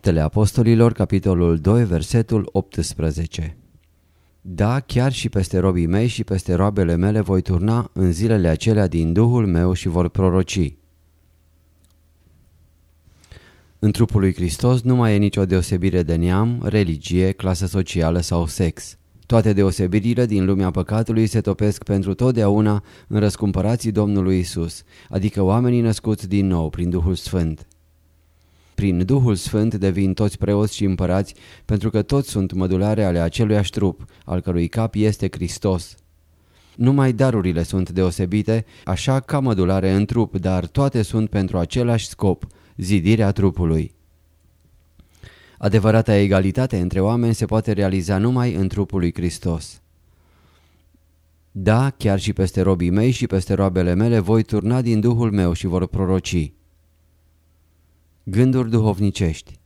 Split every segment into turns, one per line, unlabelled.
Faptele Apostolilor, capitolul 2, versetul 18 Da, chiar și peste robii mei și peste roabele mele voi turna în zilele acelea din Duhul meu și vor proroci. În trupul lui Hristos nu mai e nicio deosebire de neam, religie, clasă socială sau sex. Toate deosebirile din lumea păcatului se topesc pentru totdeauna în răscumpărații Domnului Isus, adică oamenii născuți din nou prin Duhul Sfânt. Prin Duhul Sfânt devin toți preoți și împărați pentru că toți sunt mădulare ale aceluiași trup, al cărui cap este Hristos. Numai darurile sunt deosebite, așa ca mădulare în trup, dar toate sunt pentru același scop, zidirea trupului. Adevărata egalitate între oameni se poate realiza numai în trupul lui Hristos. Da, chiar și peste robii mei și peste roabele mele voi turna din Duhul meu și vor proroci. Gânduri duhovnicești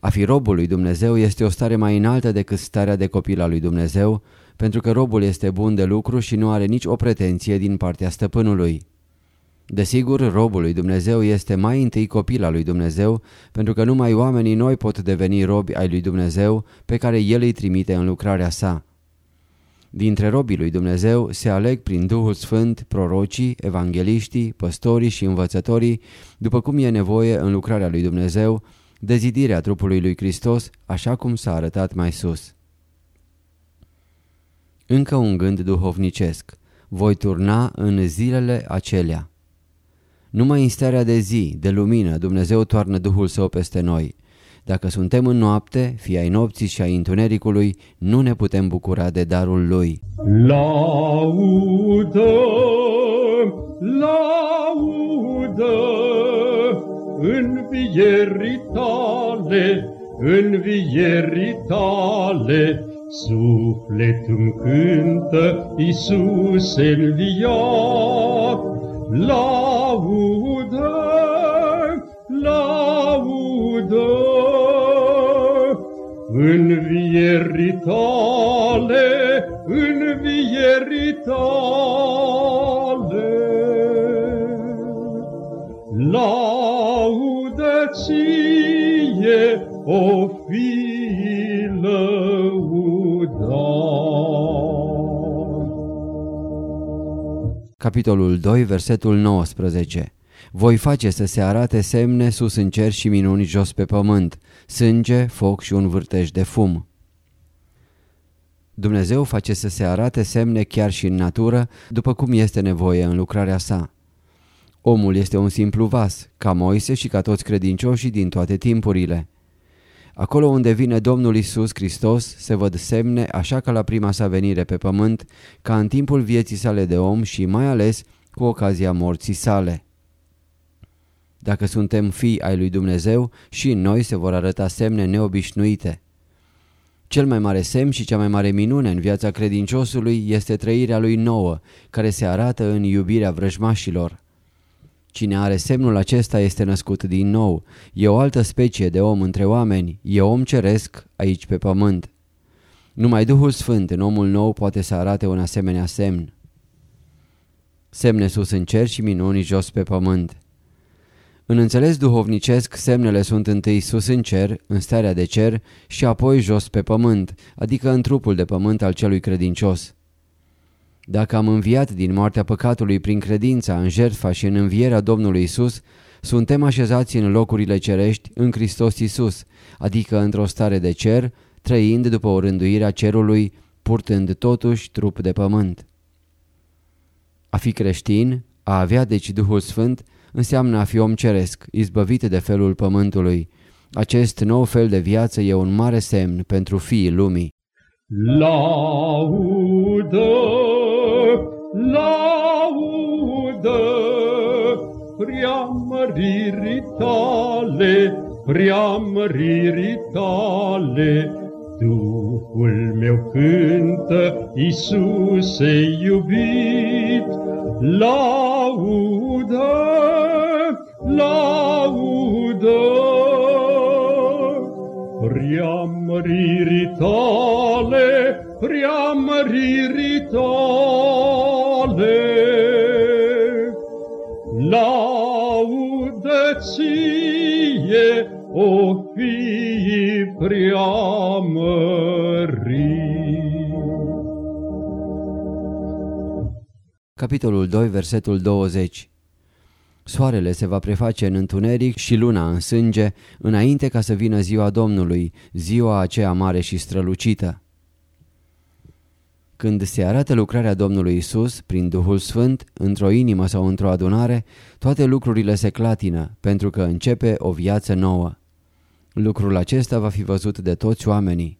A fi robul lui Dumnezeu este o stare mai înaltă decât starea de copil al lui Dumnezeu, pentru că robul este bun de lucru și nu are nici o pretenție din partea stăpânului. Desigur, robul lui Dumnezeu este mai întâi copil al lui Dumnezeu, pentru că numai oamenii noi pot deveni robi ai lui Dumnezeu pe care El îi trimite în lucrarea sa. Dintre robii lui Dumnezeu se aleg prin Duhul Sfânt prorocii, evangeliștii, păstorii și învățătorii, după cum e nevoie în lucrarea lui Dumnezeu, dezidirea trupului lui Hristos, așa cum s-a arătat mai sus. Încă un gând duhovnicesc. Voi turna în zilele acelea. Numai în starea de zi, de lumină, Dumnezeu toarnă Duhul Său peste noi. Dacă suntem în noapte, fie ai nopții și ai întunericului, nu ne putem bucura de darul Lui.
Laudă, laudă, învierii tale, învierii tale, suflet îmi cântă, Iisus înviat, laudă, laudă, învierii tale, învierii tale. Laudă ție, o fi lăudat.
Capitolul 2, versetul 19 Voi face să se arate semne sus în cer și minuni jos pe pământ, sânge, foc și un vârtej de fum. Dumnezeu face să se arate semne chiar și în natură, după cum este nevoie în lucrarea sa. Omul este un simplu vas, ca Moise și ca toți credincioșii din toate timpurile. Acolo unde vine Domnul Isus Hristos se văd semne așa ca la prima sa venire pe pământ, ca în timpul vieții sale de om și mai ales cu ocazia morții sale. Dacă suntem fii ai lui Dumnezeu și în noi se vor arăta semne neobișnuite. Cel mai mare semn și cea mai mare minune în viața credinciosului este trăirea lui nouă, care se arată în iubirea vrăjmașilor. Cine are semnul acesta este născut din nou, e o altă specie de om între oameni, e om ceresc aici pe pământ. Numai Duhul Sfânt în omul nou poate să arate un asemenea semn. Semne sus în cer și minuni jos pe pământ. În înțeles duhovnicesc, semnele sunt întâi sus în cer, în starea de cer, și apoi jos pe pământ, adică în trupul de pământ al celui credincios. Dacă am înviat din moartea păcatului prin credința în jertfa și în învierea Domnului Isus, Suntem așezați în locurile cerești în Hristos Iisus, adică într-o stare de cer, trăind după o rânduire a cerului, purtând totuși trup de pământ. A fi creștin, a avea deci Duhul Sfânt, înseamnă a fi om ceresc, izbăvit de felul pământului. Acest nou fel de viață e un mare semn pentru fiii lumii.
Laudă, laudă, preamăririi tale, preamăririi tale. Duhul meu cântă, Iisuse iubit, laudă, Preamăririi tale, preamăririi tale, laudă ție, o fi preamărit.
Capitolul 2, versetul 20 Soarele se va preface în întuneric și luna în sânge, înainte ca să vină ziua Domnului, ziua aceea mare și strălucită. Când se arată lucrarea Domnului Isus prin Duhul Sfânt, într-o inimă sau într-o adunare, toate lucrurile se clatină, pentru că începe o viață nouă. Lucrul acesta va fi văzut de toți oamenii.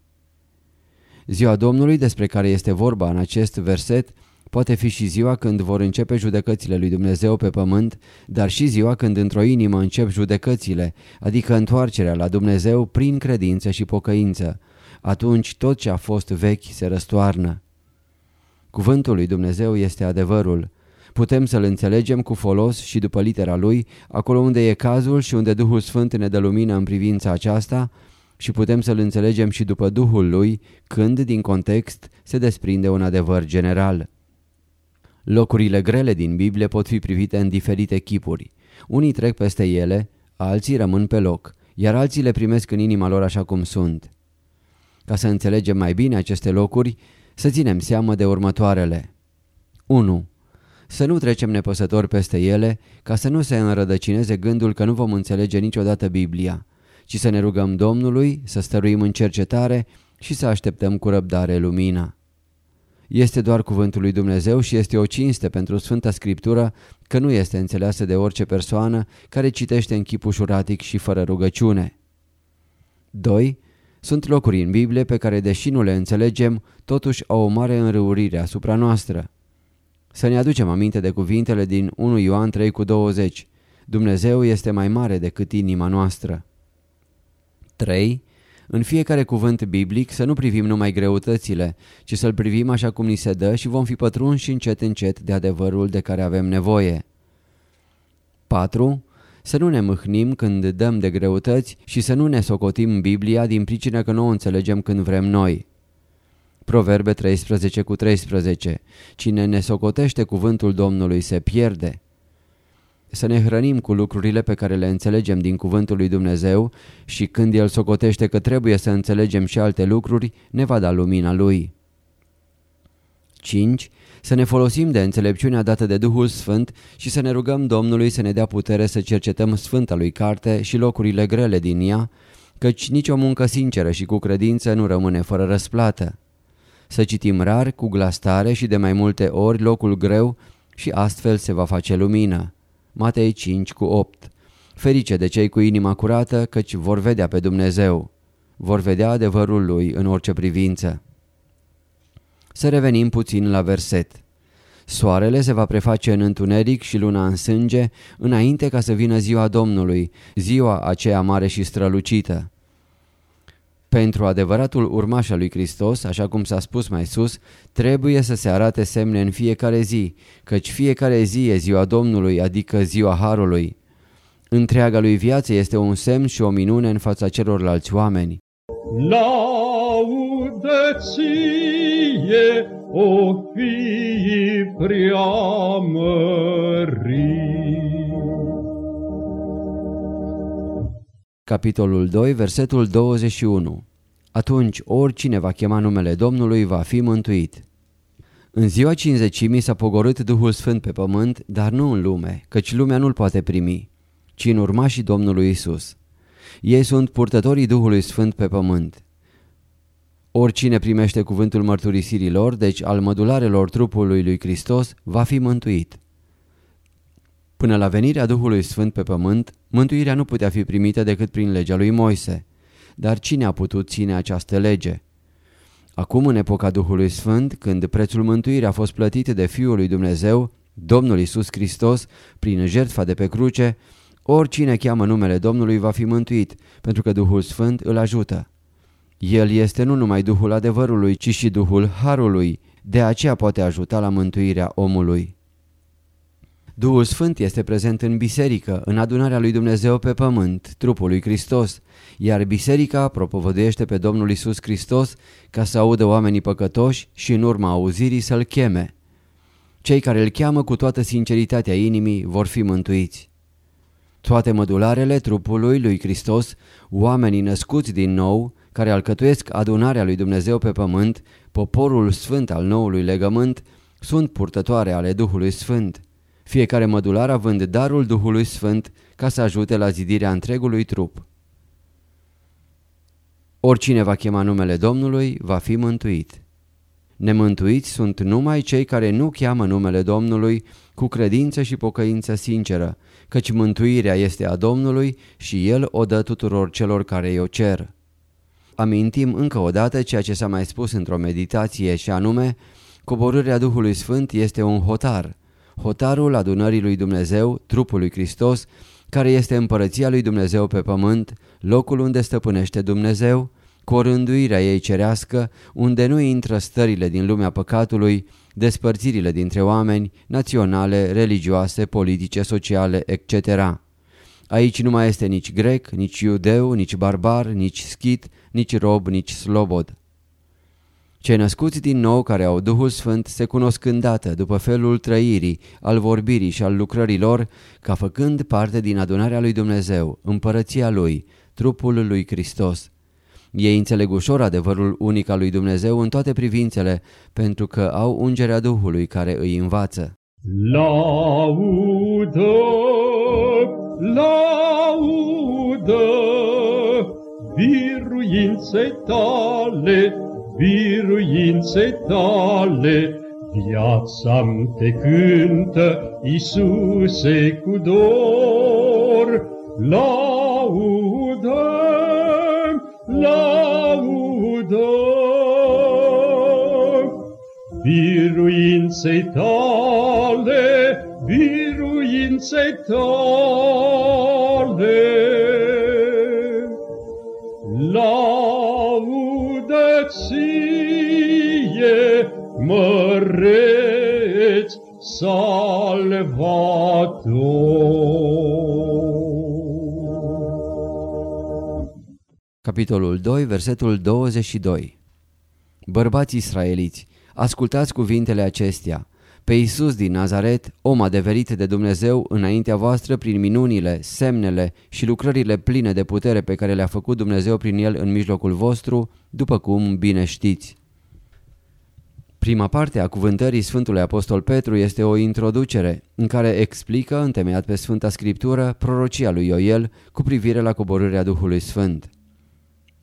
Ziua Domnului despre care este vorba în acest verset poate fi și ziua când vor începe judecățile lui Dumnezeu pe pământ, dar și ziua când într-o inimă încep judecățile, adică întoarcerea la Dumnezeu prin credință și pocăință. Atunci tot ce a fost vechi se răstoarnă. Cuvântul lui Dumnezeu este adevărul. Putem să-l înțelegem cu folos și după litera lui, acolo unde e cazul și unde Duhul Sfânt ne dă lumină în privința aceasta, și putem să-l înțelegem și după Duhul lui, când, din context, se desprinde un adevăr general. Locurile grele din Biblie pot fi privite în diferite chipuri. Unii trec peste ele, alții rămân pe loc, iar alții le primesc în inima lor așa cum sunt. Ca să înțelegem mai bine aceste locuri, să ținem seamă de următoarele. 1. Să nu trecem nepăsători peste ele, ca să nu se înrădăcineze gândul că nu vom înțelege niciodată Biblia, ci să ne rugăm Domnului, să stăruim în cercetare și să așteptăm cu răbdare lumina. Este doar cuvântul lui Dumnezeu și este o cinste pentru Sfânta Scriptură că nu este înțeleasă de orice persoană care citește în chip ușuratic și fără rugăciune. 2. Sunt locuri în Biblie pe care, deși nu le înțelegem, totuși au o mare înrăurire asupra noastră. Să ne aducem aminte de cuvintele din 1 Ioan 3 cu 20. Dumnezeu este mai mare decât inima noastră. 3. În fiecare cuvânt biblic să nu privim numai greutățile, ci să-l privim așa cum ni se dă și vom fi pătrunși încet încet de adevărul de care avem nevoie. 4. Să nu ne mâhnim când dăm de greutăți și să nu ne socotim Biblia din pricina că nu o înțelegem când vrem noi. Proverbe 13 cu 13 Cine ne socotește cuvântul Domnului se pierde. Să ne hrănim cu lucrurile pe care le înțelegem din cuvântul lui Dumnezeu și când El socotește că trebuie să înțelegem și alte lucruri, ne va da lumina Lui. 5. Să ne folosim de înțelepciunea dată de Duhul Sfânt și să ne rugăm Domnului să ne dea putere să cercetăm Sfânta Lui Carte și locurile grele din ea, căci nicio muncă sinceră și cu credință nu rămâne fără răsplată. Să citim rar, cu glas tare și de mai multe ori locul greu și astfel se va face lumină. Matei 5 cu 8 Ferice de cei cu inima curată, căci vor vedea pe Dumnezeu. Vor vedea adevărul Lui în orice privință. Să revenim puțin la verset. Soarele se va preface în întuneric și luna în sânge, înainte ca să vină ziua Domnului, ziua aceea mare și strălucită. Pentru adevăratul urmaș al lui Hristos, așa cum s-a spus mai sus, trebuie să se arate semne în fiecare zi, căci fiecare zi e ziua Domnului, adică ziua Harului. Întreaga lui viață este un semn și o minune în fața celorlalți oameni.
Laudă ție, o fi preamărit.
Capitolul 2, versetul 21 Atunci oricine va chema numele Domnului va fi mântuit. În ziua cinzecimii s-a pogorât Duhul Sfânt pe pământ, dar nu în lume, căci lumea nu-l poate primi ci în urmașii Domnului Isus. Ei sunt purtătorii Duhului Sfânt pe pământ. Oricine primește cuvântul mărturisirii lor, deci al mădularelor trupului lui Hristos, va fi mântuit. Până la venirea Duhului Sfânt pe pământ, mântuirea nu putea fi primită decât prin legea lui Moise. Dar cine a putut ține această lege? Acum, în epoca Duhului Sfânt, când prețul mântuirii a fost plătit de Fiul lui Dumnezeu, Domnul Isus Hristos, prin jertfa de pe cruce, oricine cheamă numele Domnului va fi mântuit, pentru că Duhul Sfânt îl ajută. El este nu numai Duhul adevărului, ci și Duhul Harului, de aceea poate ajuta la mântuirea omului. Duhul Sfânt este prezent în biserică, în adunarea lui Dumnezeu pe pământ, trupul lui Hristos, iar biserica propovăduiește pe Domnul Isus Hristos ca să audă oamenii păcătoși și în urma auzirii să-L cheme. Cei care îl cheamă cu toată sinceritatea inimii vor fi mântuiți. Toate mădularele trupului lui Hristos, oamenii născuți din nou, care alcătuiesc adunarea lui Dumnezeu pe pământ, poporul sfânt al noului legământ, sunt purtătoare ale Duhului Sfânt fiecare mădular având darul Duhului Sfânt ca să ajute la zidirea întregului trup. Oricine va chema numele Domnului va fi mântuit. Nemântuiți sunt numai cei care nu cheamă numele Domnului cu credință și pocăință sinceră, căci mântuirea este a Domnului și El o dă tuturor celor care o cer. Amintim încă o dată ceea ce s-a mai spus într-o meditație și anume, coborârea Duhului Sfânt este un hotar – hotarul adunării lui Dumnezeu, trupul lui Hristos, care este împărăția lui Dumnezeu pe pământ, locul unde stăpânește Dumnezeu, cu orânduirea ei cerească, unde nu intră stările din lumea păcatului, despărțirile dintre oameni, naționale, religioase, politice, sociale, etc. Aici nu mai este nici grec, nici iudeu, nici barbar, nici schit, nici rob, nici slobod. Cei născuți din nou care au Duhul Sfânt se cunosc îndată după felul trăirii, al vorbirii și al lucrării lor, ca făcând parte din adunarea lui Dumnezeu, împărăția lui, trupul lui Hristos. Ei înțeleg ușor adevărul unic al lui Dumnezeu în toate privințele, pentru că au ungerea Duhului care îi învață.
Laudă, laudă, biruinței tale, biruinței tale, viața te cântă, Iisuse, cu dor. Laudă, laudă, biruinței tale, biruinței tale. Laudă măreți Salvator.
Capitolul 2, versetul 22 Bărbați israeliți, ascultați cuvintele acestea. Pe Iisus din Nazaret, om adeverit de Dumnezeu înaintea voastră prin minunile, semnele și lucrările pline de putere pe care le-a făcut Dumnezeu prin el în mijlocul vostru, după cum bine știți. Prima parte a cuvântării Sfântului Apostol Petru este o introducere în care explică, întemeiat pe Sfânta Scriptură, prorocia lui Ioel cu privire la coborârea Duhului Sfânt.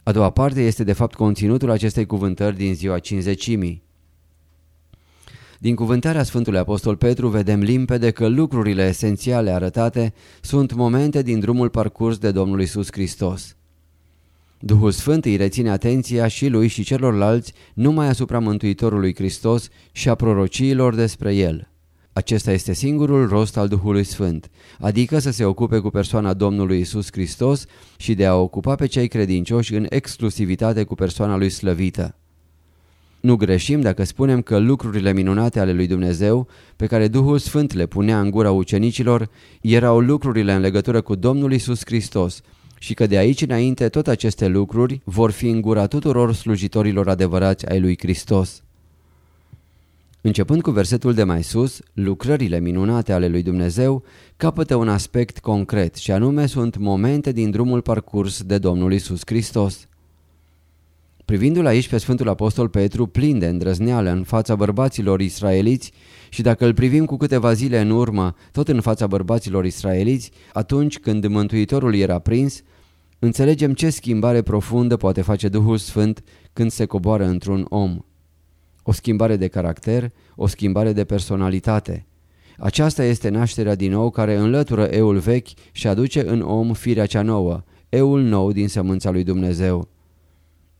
A doua parte este de fapt conținutul acestei cuvântări din ziua cinzecimii. Din cuvântarea Sfântului Apostol Petru vedem limpede că lucrurile esențiale arătate sunt momente din drumul parcurs de Domnul Isus Hristos. Duhul Sfânt îi reține atenția și lui și celorlalți numai asupra Mântuitorului Hristos și a prorociilor despre El. Acesta este singurul rost al Duhului Sfânt, adică să se ocupe cu persoana Domnului Isus Hristos și de a ocupa pe cei credincioși în exclusivitate cu persoana lui slăvită. Nu greșim dacă spunem că lucrurile minunate ale lui Dumnezeu, pe care Duhul Sfânt le punea în gura ucenicilor, erau lucrurile în legătură cu Domnul Isus Hristos și că de aici înainte tot aceste lucruri vor fi în gura tuturor slujitorilor adevărați ai lui Hristos. Începând cu versetul de mai sus, lucrările minunate ale lui Dumnezeu capătă un aspect concret și anume sunt momente din drumul parcurs de Domnul Isus Hristos. Privindu-l aici pe Sfântul Apostol Petru, plin de îndrăzneală în fața bărbaților israeliți și dacă îl privim cu câteva zile în urmă, tot în fața bărbaților israeliți, atunci când Mântuitorul era prins, înțelegem ce schimbare profundă poate face Duhul Sfânt când se coboară într-un om. O schimbare de caracter, o schimbare de personalitate. Aceasta este nașterea din nou care înlătură eul vechi și aduce în om firea cea nouă, eul nou din sămânța lui Dumnezeu.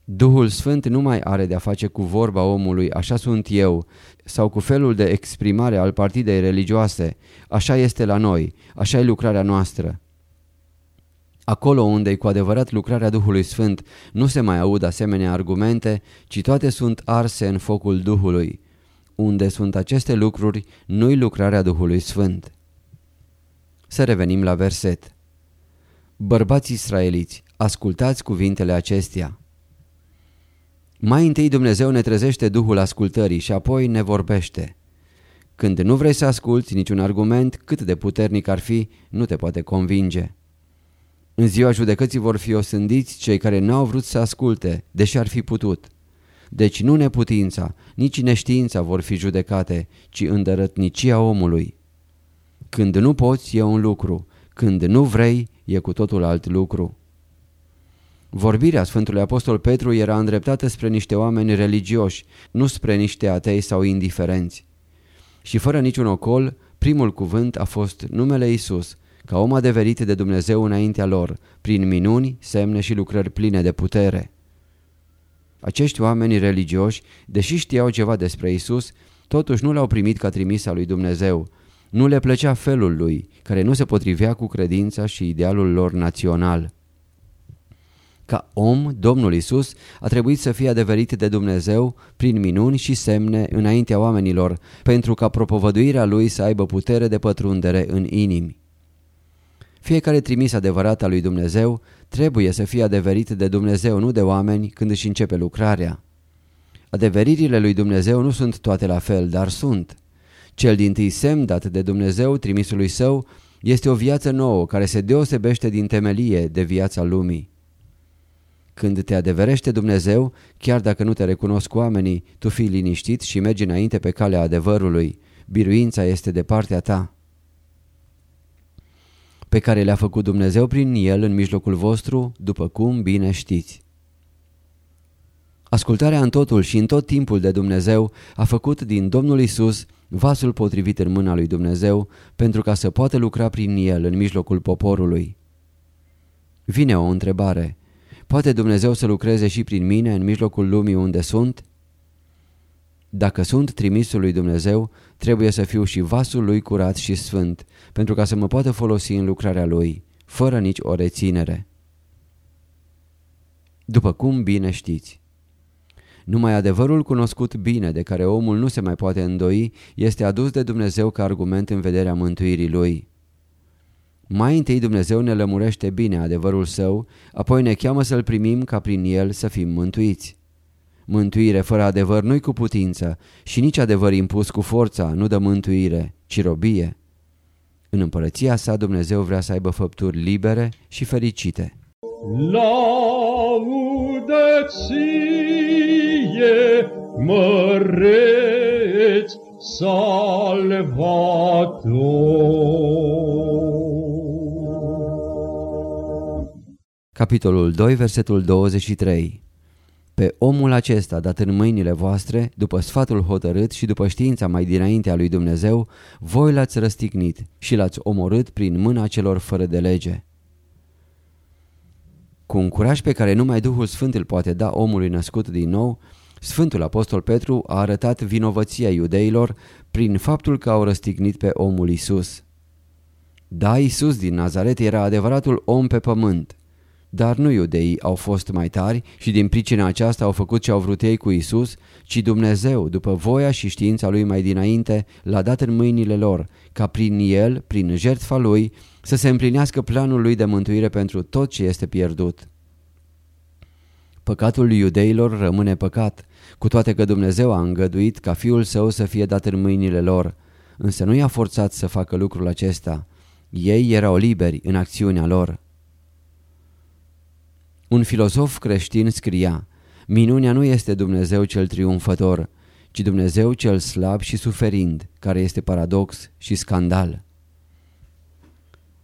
Duhul Sfânt nu mai are de-a face cu vorba omului, așa sunt eu, sau cu felul de exprimare al partidei religioase, așa este la noi, așa e lucrarea noastră. Acolo unde e cu adevărat lucrarea Duhului Sfânt, nu se mai aud asemenea argumente, ci toate sunt arse în focul Duhului. Unde sunt aceste lucruri, nu-i lucrarea Duhului Sfânt. Să revenim la verset. Bărbați israeliți, ascultați cuvintele acestea. Mai întâi Dumnezeu ne trezește Duhul ascultării și apoi ne vorbește. Când nu vrei să asculți niciun argument, cât de puternic ar fi, nu te poate convinge. În ziua judecății vor fi osândiți cei care n-au vrut să asculte, deși ar fi putut. Deci nu neputința, nici neștiința vor fi judecate, ci îndărătnicia omului. Când nu poți, e un lucru, când nu vrei, e cu totul alt lucru. Vorbirea Sfântului Apostol Petru era îndreptată spre niște oameni religioși, nu spre niște atei sau indiferenți. Și fără niciun ocol, primul cuvânt a fost numele Isus, ca om adeverit de Dumnezeu înaintea lor, prin minuni, semne și lucrări pline de putere. Acești oameni religioși, deși știau ceva despre Isus, totuși nu l-au primit ca trimis al lui Dumnezeu. Nu le plăcea felul lui, care nu se potrivea cu credința și idealul lor național. Ca om, Domnul Isus a trebuit să fie adeverit de Dumnezeu prin minuni și semne înaintea oamenilor, pentru ca propovăduirea lui să aibă putere de pătrundere în inimi. Fiecare trimis adevărat al lui Dumnezeu trebuie să fie adeverit de Dumnezeu, nu de oameni, când își începe lucrarea. Adeveririle lui Dumnezeu nu sunt toate la fel, dar sunt. Cel din tâi semn dat de Dumnezeu, trimisului său, este o viață nouă care se deosebește din temelie de viața lumii. Când te adeverește Dumnezeu, chiar dacă nu te recunosc oamenii, tu fii liniștit și mergi înainte pe calea adevărului. Biruința este de partea ta. Pe care le-a făcut Dumnezeu prin el în mijlocul vostru, după cum bine știți. Ascultarea în totul și în tot timpul de Dumnezeu a făcut din Domnul Isus vasul potrivit în mâna lui Dumnezeu pentru ca să poată lucra prin el în mijlocul poporului. Vine o întrebare. Poate Dumnezeu să lucreze și prin mine în mijlocul lumii unde sunt? Dacă sunt trimisul lui Dumnezeu, trebuie să fiu și vasul lui curat și sfânt, pentru ca să mă poată folosi în lucrarea lui, fără nici o reținere. După cum bine știți. Numai adevărul cunoscut bine, de care omul nu se mai poate îndoi, este adus de Dumnezeu ca argument în vederea mântuirii lui. Mai întâi Dumnezeu ne lămurește bine adevărul său, apoi ne cheamă să-l primim ca prin el să fim mântuiți. Mântuire fără adevăr nu-i cu putință și nici adevăr impus cu forța nu dă mântuire, ci robie. În împărăția sa Dumnezeu vrea să aibă făpturi libere și fericite.
Laudă ție, măreț, salvator.
Capitolul 2, versetul 23 Pe omul acesta dat în mâinile voastre, după sfatul hotărât și după știința mai dinaintea lui Dumnezeu, voi l-ați răstignit și l-ați omorât prin mâna celor fără de lege. Cu un curaj pe care numai Duhul Sfânt îl poate da omului născut din nou, Sfântul Apostol Petru a arătat vinovăția iudeilor prin faptul că au răstignit pe omul Isus. Da, Isus din Nazaret era adevăratul om pe pământ, dar nu iudeii au fost mai tari și din pricina aceasta au făcut ce au vrut ei cu Isus, ci Dumnezeu, după voia și știința lui mai dinainte, l-a dat în mâinile lor, ca prin el, prin jertfa lui, să se împlinească planul lui de mântuire pentru tot ce este pierdut. Păcatul iudeilor rămâne păcat, cu toate că Dumnezeu a îngăduit ca fiul său să fie dat în mâinile lor, însă nu i-a forțat să facă lucrul acesta. Ei erau liberi în acțiunea lor. Un filozof creștin scria, Minunea nu este Dumnezeu cel triumfător, ci Dumnezeu cel slab și suferind, care este paradox și scandal.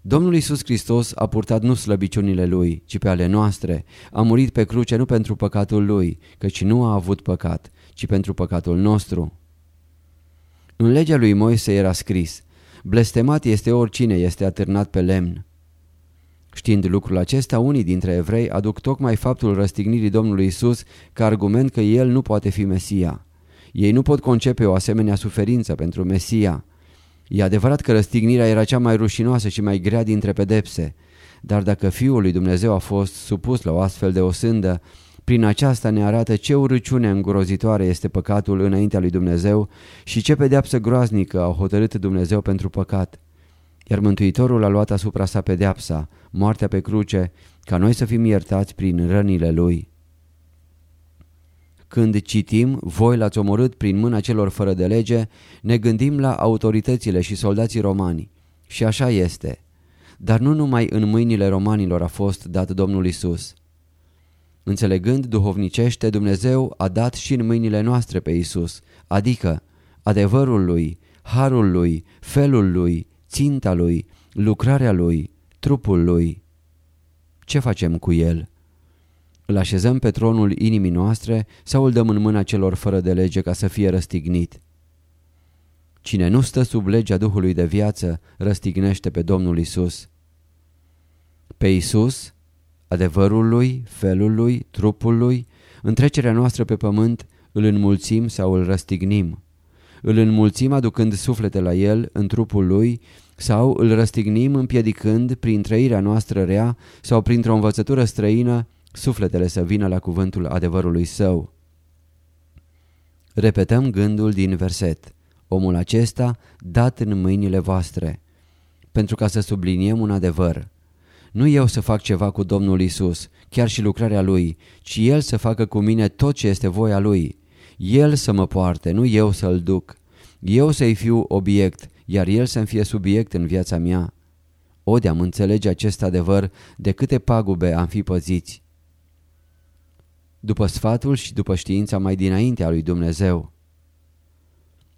Domnul Isus Hristos a purtat nu slăbiciunile Lui, ci pe ale noastre. A murit pe cruce nu pentru păcatul Lui, căci nu a avut păcat, ci pentru păcatul nostru. În legea lui Moise era scris, blestemat este oricine este atârnat pe lemn. Știind lucrul acesta, unii dintre evrei aduc tocmai faptul răstignirii Domnului Isus ca argument că El nu poate fi Mesia. Ei nu pot concepe o asemenea suferință pentru Mesia. E adevărat că răstignirea era cea mai rușinoasă și mai grea dintre pedepse, dar dacă Fiul lui Dumnezeu a fost supus la o astfel de osândă, prin aceasta ne arată ce urăciune îngrozitoare este păcatul înaintea lui Dumnezeu și ce pedeapsă groaznică a hotărât Dumnezeu pentru păcat. Iar Mântuitorul a luat asupra sa pedeapsa, moartea pe cruce, ca noi să fim iertați prin rănile Lui. Când citim, voi l-ați omorât prin mâna celor fără de lege, ne gândim la autoritățile și soldații romani. Și așa este. Dar nu numai în mâinile romanilor a fost dat Domnul Isus. Înțelegând duhovnicește, Dumnezeu a dat și în mâinile noastre pe Isus, adică adevărul Lui, harul Lui, felul Lui, ținta Lui, lucrarea Lui, trupul Lui. Ce facem cu El? Îl așezăm pe tronul inimii noastre sau îl dăm în mâna celor fără de lege ca să fie răstignit? Cine nu stă sub legea Duhului de viață, răstignește pe Domnul Isus. Pe Isus, adevărul lui, felul lui, trupul lui, întrecerea noastră pe pământ, îl înmulțim sau îl răstignim. Îl înmulțim aducând suflete la el în trupul lui sau îl răstignim împiedicând prin trăirea noastră rea sau printr-o învățătură străină sufletele să vină la cuvântul adevărului său. Repetăm gândul din verset. Omul acesta dat în mâinile voastre. Pentru ca să subliniem un adevăr. Nu eu să fac ceva cu Domnul Isus, chiar și lucrarea Lui, ci El să facă cu mine tot ce este voia Lui. El să mă poarte, nu eu să-L duc. Eu să-i fiu obiect, iar El să-mi fie subiect în viața mea. O, de-am înțelege acest adevăr, de câte pagube am fi păziți după sfatul și după știința mai dinainte a lui Dumnezeu.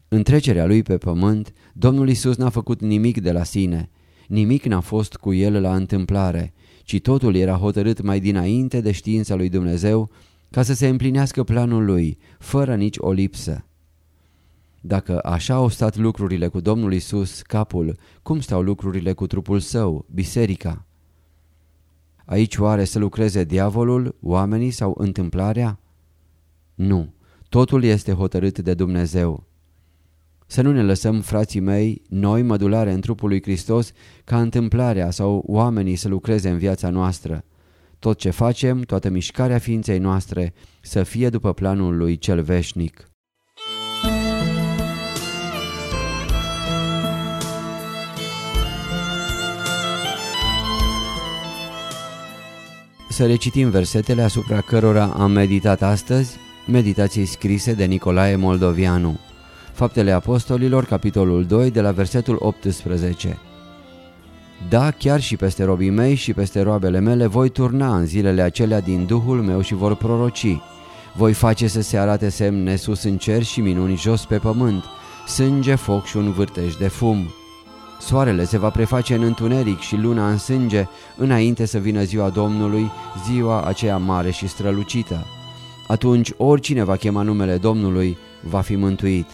În trecerea lui pe pământ, Domnul Isus n-a făcut nimic de la sine, nimic n-a fost cu el la întâmplare, ci totul era hotărât mai dinainte de știința lui Dumnezeu ca să se împlinească planul lui, fără nici o lipsă. Dacă așa au stat lucrurile cu Domnul Isus, capul, cum stau lucrurile cu trupul său, biserica? Aici oare să lucreze diavolul, oamenii sau întâmplarea? Nu, totul este hotărât de Dumnezeu. Să nu ne lăsăm, frații mei, noi mădulare în trupul lui Hristos, ca întâmplarea sau oamenii să lucreze în viața noastră. Tot ce facem, toată mișcarea ființei noastre, să fie după planul lui cel veșnic. Să recitim versetele asupra cărora am meditat astăzi, meditații scrise de Nicolae Moldovianu. Faptele Apostolilor, capitolul 2, de la versetul 18. Da, chiar și peste robii mei și peste roabele mele voi turna în zilele acelea din Duhul meu și vor proroci. Voi face să se arate semne sus în cer și minuni jos pe pământ, sânge, foc și un vârtej de fum. Soarele se va preface în întuneric și luna în sânge înainte să vină ziua Domnului, ziua aceea mare și strălucită. Atunci oricine va chema numele Domnului va fi mântuit.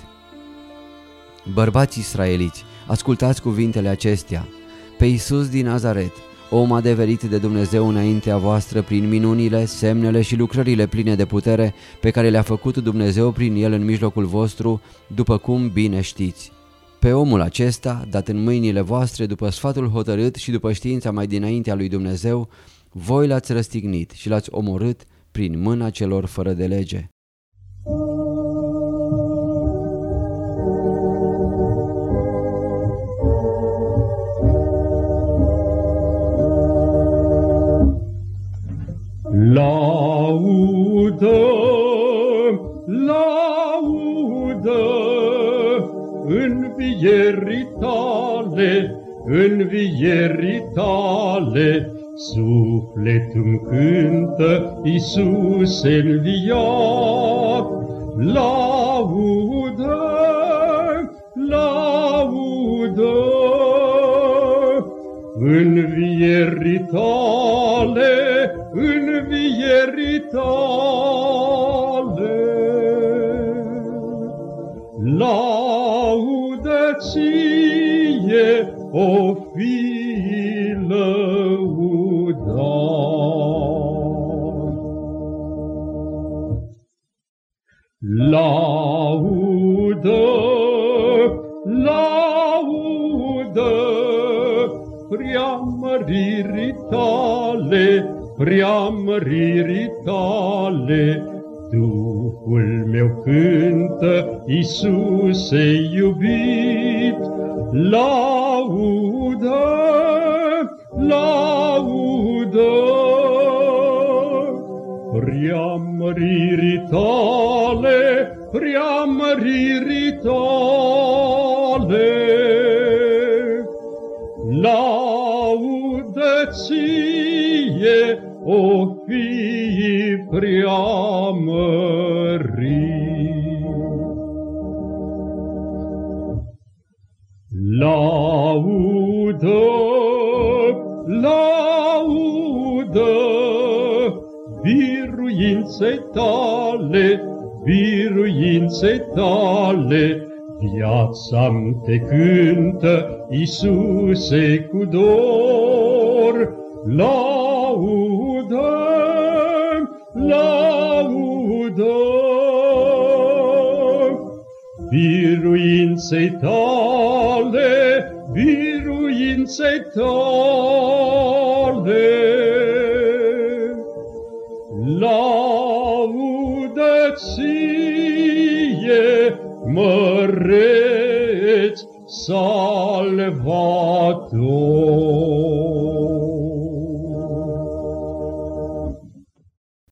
Bărbați israeliți, ascultați cuvintele acestea. Pe Iisus din Nazaret, om adeverit de Dumnezeu înaintea voastră prin minunile, semnele și lucrările pline de putere pe care le-a făcut Dumnezeu prin el în mijlocul vostru, după cum bine știți. Pe omul acesta, dat în mâinile voastre după sfatul hotărât și după știința mai dinaintea lui Dumnezeu, voi l-ați răstignit și l-ați omorât prin mâna celor fără de lege.
Învierii tale, învierii tale, Sufletul cântă, Iisus înviat, laudă, laudă. Învierii tale, învierii tale, laudă ție, o fi lăudat. Laudă, laudă, preamăririi tale, preamăririi tale, Duhul meu cântă, Iisuse iubit, laudă, laudă. Preamăririi tale, preamăririi tale, laudă ție, o fi preamărit. Laudă, laudă, biruinței tale, biruinței tale, Viața-mi te cântă, Iisuse, cu dor, laudă, laudă. Biruinței tale, biruinței tale, laudă ție, măreți salvator.